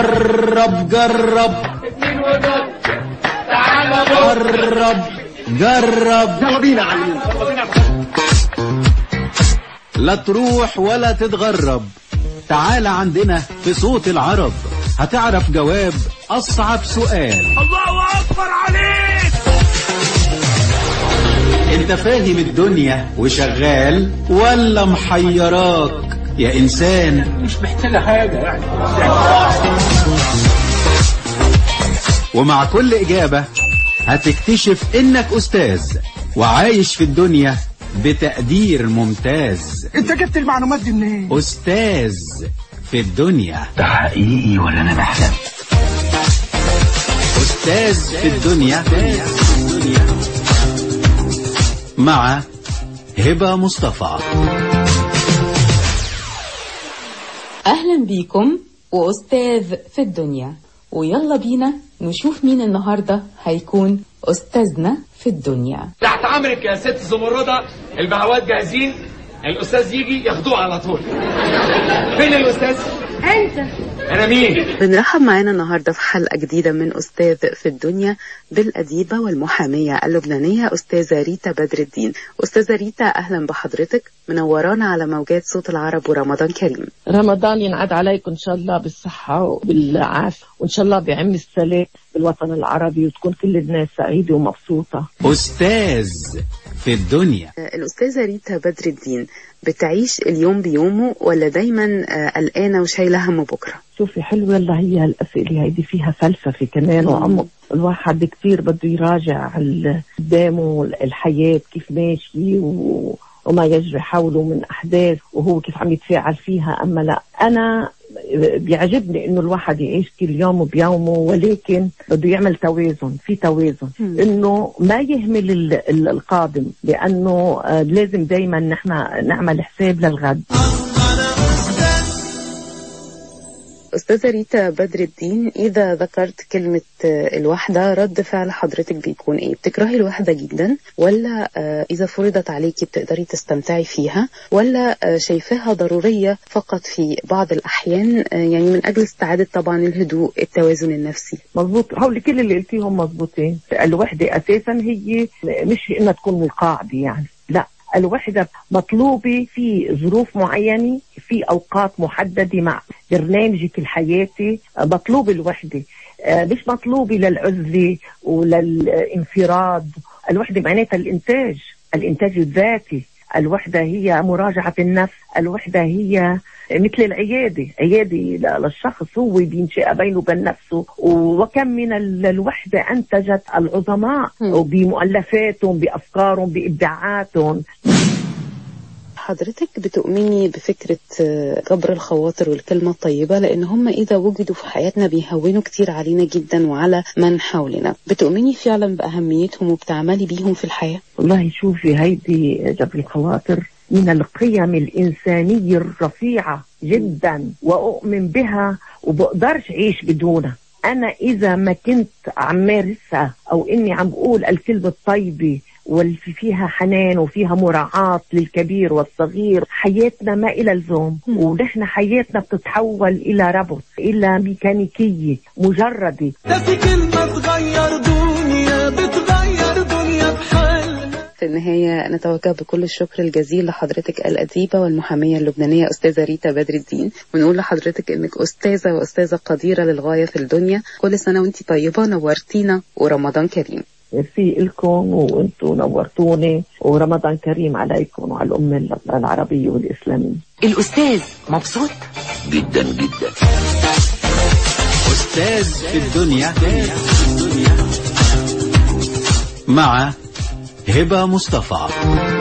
جرب جرب جرب جرب يلا بينا لا تروح ولا تتغرب. تعال عندنا في صوت العرب. هتعرف جواب أصعب سؤال. الله أكبر عليك. أنت فاهم الدنيا وشغال ولا محيراك؟ يا إنسان. مش محتاجة حاجة يعني. ومع كل إجابة هتكتشف إنك أستاذ وعايش في الدنيا بتقدير ممتاز. انت جبت المعلومات دي منين؟ أستاذ في الدنيا. ده حقيقي ولا أنا بحلم؟ أستاذ في الدنيا. مع هبة مصطفى. أهلا بيكم وأستاذ في الدنيا. ويلا بينا نشوف مين النهاردة هيكون أستاذنا في الدنيا. تحت أمرك يا ست زمردة البهوات جاهزين؟ الأستاذ يجي ياخدوه على طول. فين الأستاذ؟ انت أنا مين؟ بنرحب معانا النهاردة في حلقة جديدة من أستاذ في الدنيا بالأديبة والمحامية اللبنانية أستاذة ريتا بدر الدين. أستاذة ريتا أهلا بحضرتك. منورانا على موجات صوت العرب ورمضان كريم. رمضان ينعاد عليكم إن شاء الله بالصحة وبالعافية وإن شاء الله بعم السلام بالوطن العربي وتكون كل الناس سعيدة ومبسوطة. أستاذ في الدنيا. الأستاذة ريتا بدر الدين بتعيش اليوم بيومه ولا دايما آه، قلقانة وشايلة هم بكرة؟ شوفي حلوة يلا هي الأسئلة هيدي فيها فلسفة كمان وعمق الواحد كتير بده يراجع قدامه الحياة كيف ماشي و... وما يجري حوله من أحداث وهو كيف عم يتفاعل فيها. أما لا أنا بيعجبني إنه الواحد يعيش كل يوم بيومه ولكن بده يعمل توازن في توازن. إنه ما يهمل ال- ال- القادم لأنه آه، لازم دائما نحن نعمل حساب للغد. أستاذة ريتا بدر الدين إذا ذكرت كلمة آه، الوحدة رد فعل حضرتك بيكون إيه؟ بتكرهي الوحدة جدا؟ ولا آه، إذا فرضت عليكي بتقدري تستمتعي فيها؟ ولا آه، شايفاها ضرورية فقط في بعض الأحيان؟ يعني من أجل استعادة طبعا الهدوء التوازن النفسي. مظبوط. هول كل اللي قلتيهم مظبوطين. الوحدة أساسا هي مش إنها تكون القاعدة يعني. لا الوحدة مطلوبة في ظروف معينة في أوقات محددة مع برنامجك الحياتي آه، مطلوب الوحدة. آه، مش مطلوبة للعزلة وللانفراد. الوحدة معناتها الإنتاج الإنتاج الذاتي. الوحدة هي مراجعة النفس الوحدة هي مثل العيادة. عيادة للشخص هو بينشئ بينه وبين نفسه. وكم من ال- الوحدة أنتجت العظماء. بمؤلفاتهم بأفكارهم بإبداعاتهم. حضرتك بتؤمني بفكرة آه، جبر الخواطر والكلمة الطيبة؟ لأن هم إذا وجدوا في حياتنا بيهونوا كتير علينا جدا وعلى من حولنا. بتؤمني فعلا بأهميتهم وبتعملي بيهم في الحياة؟ والله شوفي هيدي جبر الخواطر من القيم الإنسانية الرفيعة جدا وأؤمن بها وبقدرش أعيش بدونها. أنا إذا ما كنت عم مارسها أو إني عم بقول الكلمة الطيبة واللي فيها حنان وفيها مراعاة للكبير والصغير. حياتنا ما إلى لزوم مم. ونحن حياتنا بتتحول إلى ربط إلى ميكانيكية مجردة. ده في كلمة تغير دنيا بتغير دنيا بحالنا. في النهاية نتوجه بكل الشكر الجزيل لحضرتك الأديبة والمحامية اللبنانية أستاذة ريتا بدر الدين. ونقول لحضرتك إنك أستاذة وأستاذة قديرة للغاية في الدنيا. كل سنة وأنت طيبة نورتينا ورمضان كريم. ميرسي لكم وأنتم نورتوني ورمضان كريم عليكم وعلى الأمة العربية والإسلامية. الأستاذ مبسوط؟ جدا جدا. أستاذ في الدنيا مع هبة مصطفى.